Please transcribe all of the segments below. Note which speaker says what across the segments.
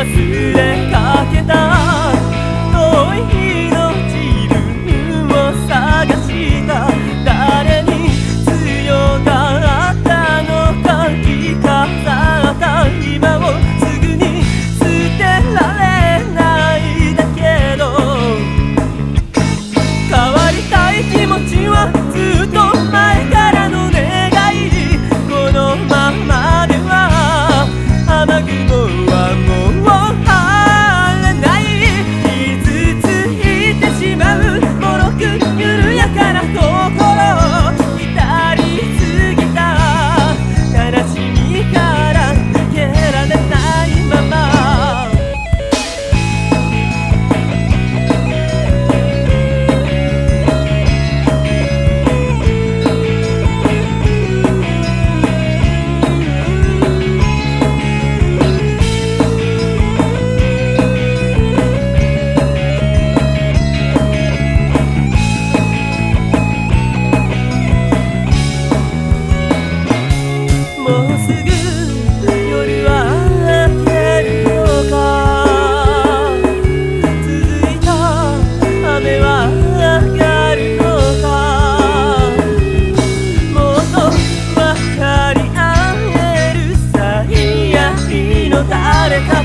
Speaker 1: 忘れかけた遠い日の自分を探した誰に強がったのか着飾った今をすぐに捨てられないだけど変わりたい気持ちはずっと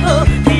Speaker 1: か